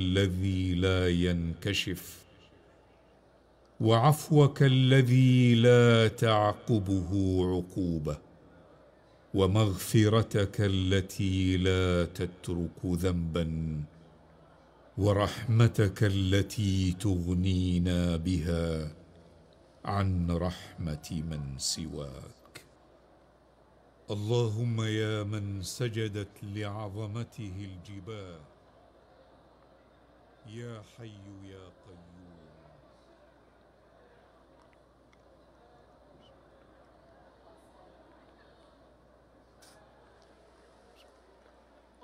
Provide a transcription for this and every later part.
الذي لا ينكشف. وعفوك الذي لا تعقبه عقوبة. ومغفرتك التي لا تترك ذنبا. ورحمتك التي تغنينا بها عن رحمة من سواك. اللهم يا من سجدت لعظمته الجبال يا حي يا قيوم.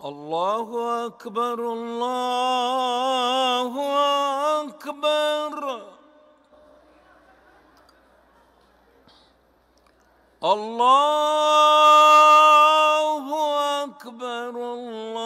الله أكبر الله أكبر. الله أكبر الله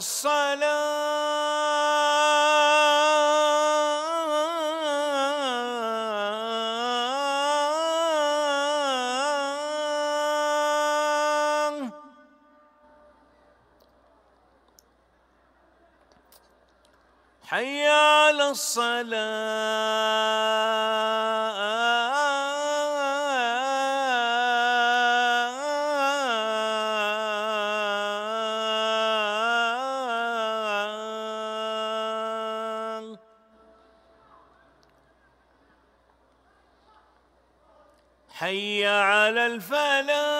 الصلاة حي على الفلاح.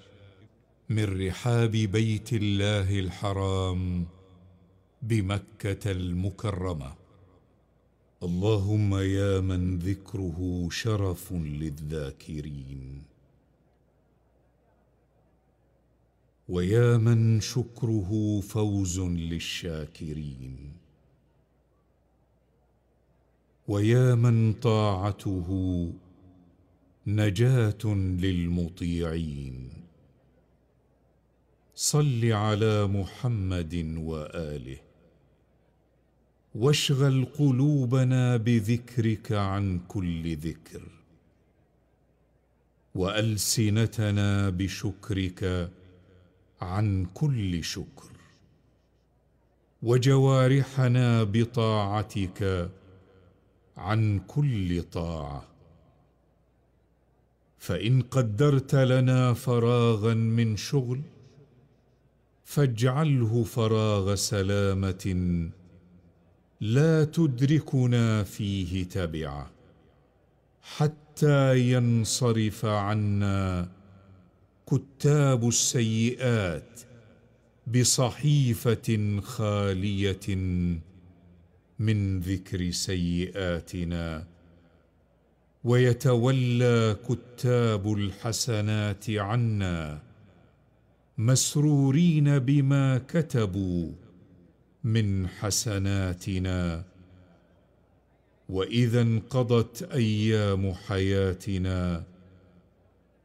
من رحاب بيت الله الحرام بمكة المكرمة. اللهم يا من ذكره شرف للذاكرين. ويا من شكره فوز للشاكرين. ويا من طاعته نجاة للمطيعين. صل على محمد وآله. واشغل قلوبنا بذكرك عن كل ذكر. وألسنتنا بشكرك عن كل شكر. وجوارحنا بطاعتك عن كل طاعة. فإن قدرت لنا فراغا من شغل فاجعله فراغ سلامة لا تدركنا فيه تبعه حتى ينصرف عنا كتاب السيئات بصحيفة خالية من ذكر سيئاتنا ويتولى كتاب الحسنات عنا مسرورين بما كتبوا من حسناتنا. وإذا انقضت أيام حياتنا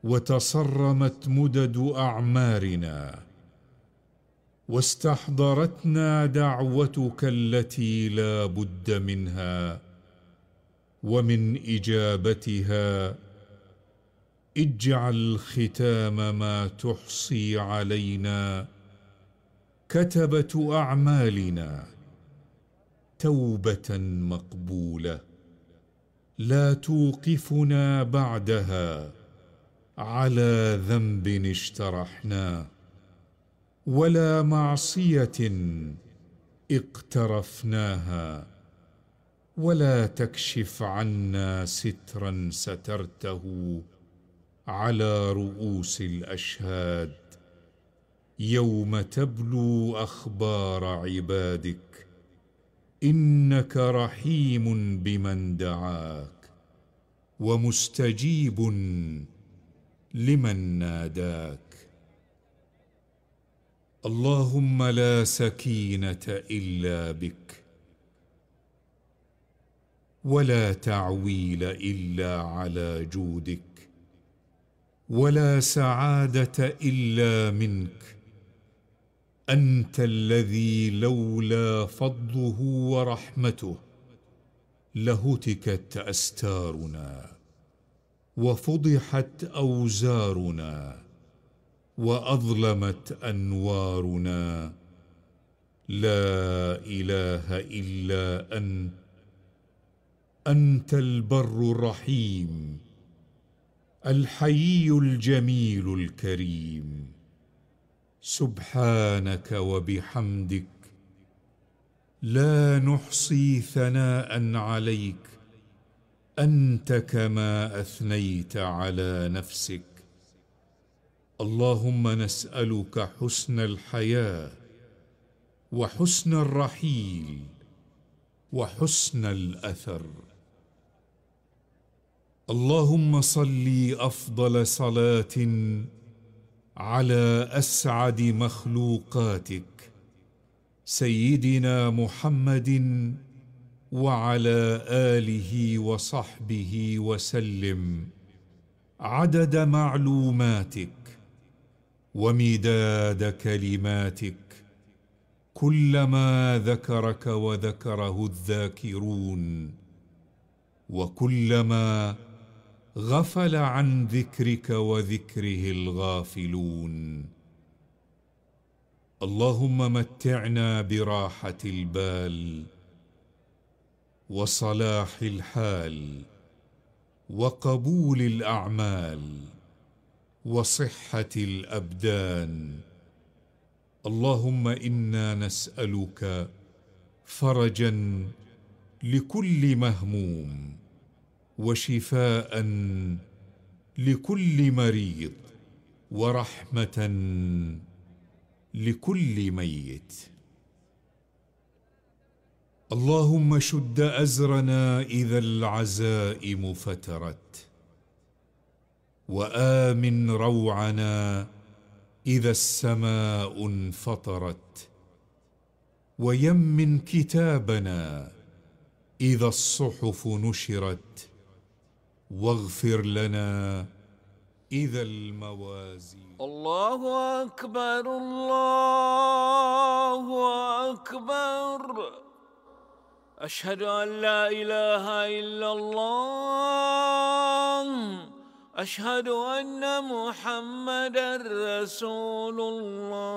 وتصرمت مدد أعمارنا واستحضرتنا دعوتك التي لا بد منها ومن إجابتها اجعل ختام ما تحصي علينا كتبة أعمالنا توبة مقبولة. لا توقفنا بعدها على ذنب اشترحناه ولا معصية اقترفناها ولا تكشف عنا سترا سترته. على رؤوس الأشهاد. يوم تبلو أخبار عبادك إنك رحيم بمن دعاك ومستجيب لمن ناداك. اللهم لا سكينة إلا بك ولا تعويل إلا على جودك. ولا سعادة إلا منك. أنت الذي لولا فضله ورحمته لهتكت أستارنا وفضحت أوزارنا وأظلمت أنوارنا. لا إله إلا أنت أنت البر الرحيم. الحيي الجميل الكريم. سبحانك وبحمدك لا نحصي ثناء عليك أنت كما أثنيت على نفسك. اللهم نسألك حسن الحياة وحسن الرحيل وحسن الأثر. اللهم صل أفضل صلاة على أسعد مخلوقاتك سيدنا محمد وعلى آله وصحبه وسلم. عدد معلوماتك ومداد كلماتك كلما ذكرك وذكره الذاكرون وكلما غفل عن ذكرك وذكره الغافلون. اللهم متعنا براحة البال وصلاح الحال وقبول الأعمال وصحة الأبدان. اللهم إنا نسألك فرجا لكل مهموم. وشفاء لكل مريض ورحمة لكل ميت. اللهم شد أزرنا إذا العزائم فترت وآمن روعنا إذا السماء انفطرت ويمن كتابنا إذا الصحف نشرت. واغفر لنا إذا الموازين. الله أكبر الله أكبر. أشهد أن لا إله إلا الله. أشهد أن محمدا رسول الله.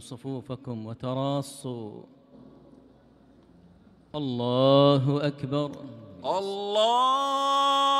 صفوفكم وتراصوا. الله أكبر. الله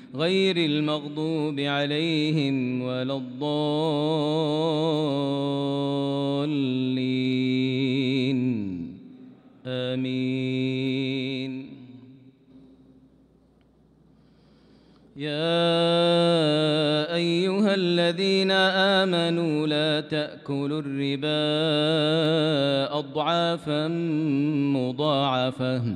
غير المغضوب عليهم ولا الضالين. آمين. يا أيها الذين آمنوا لا تأكلوا الربا أضعافا مضاعفة.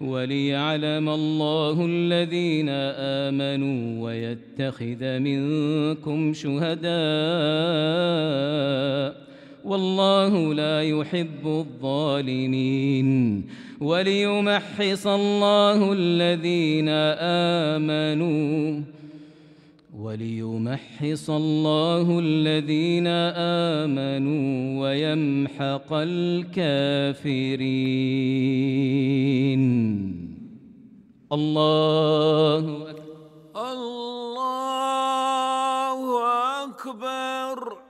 وليعلم الله الذين آمنوا ويتخذ منكم شهداء والله لا يحب الظالمين وليمحص الله الذين آمنوا وليمحص الله الذين آمنوا ويمحق الكافرين. الله أكبر. الله أكبر.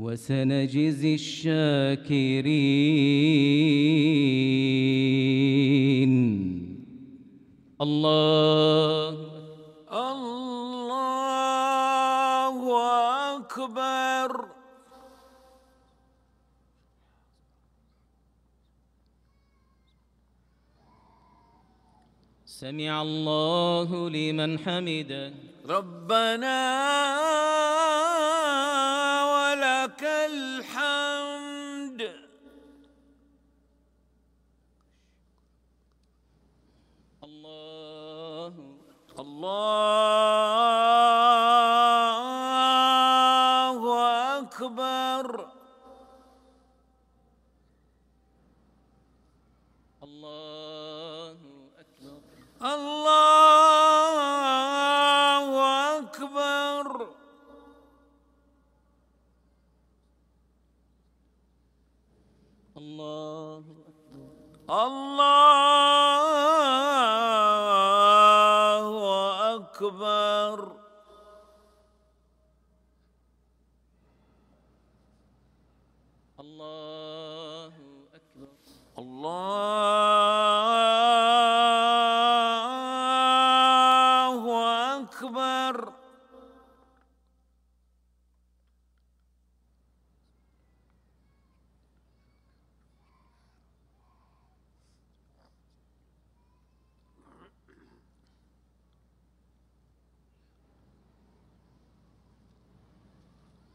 وسنجزي الشاكرين. الله الله أكبر. سمع الله لمن حمده. ربنا الحمد الله الله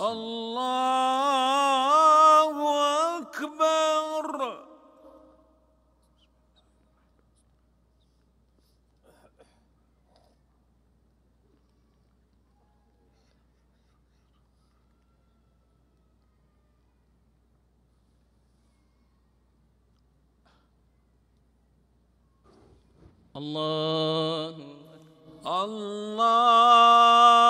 الله أكبر. الله الله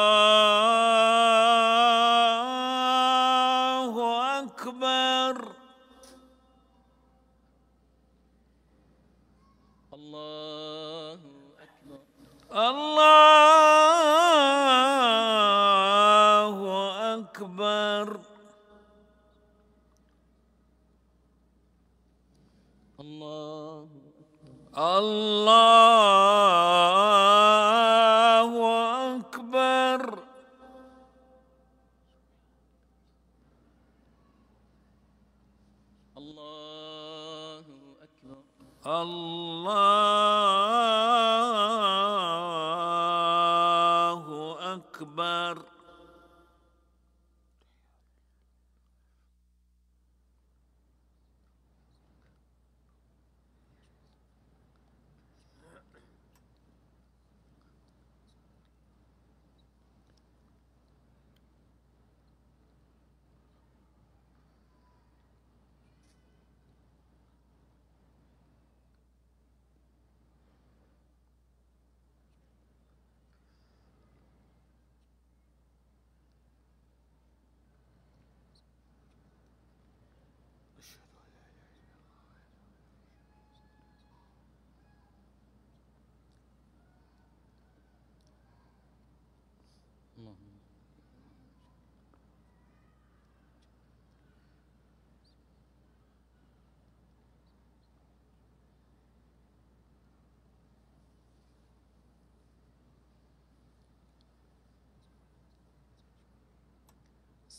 أكبر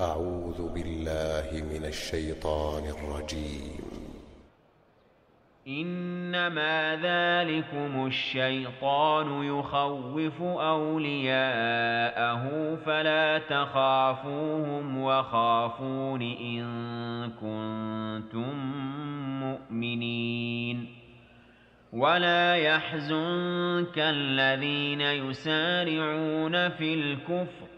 أعوذ بالله من الشيطان الرجيم. إنما ذلكم الشيطان يخوف أولياءه فلا تخافوهم وخافون إن كنتم مؤمنين. ولا يحزنك الذين يسارعون في الكفر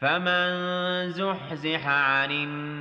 فمن زحزح عن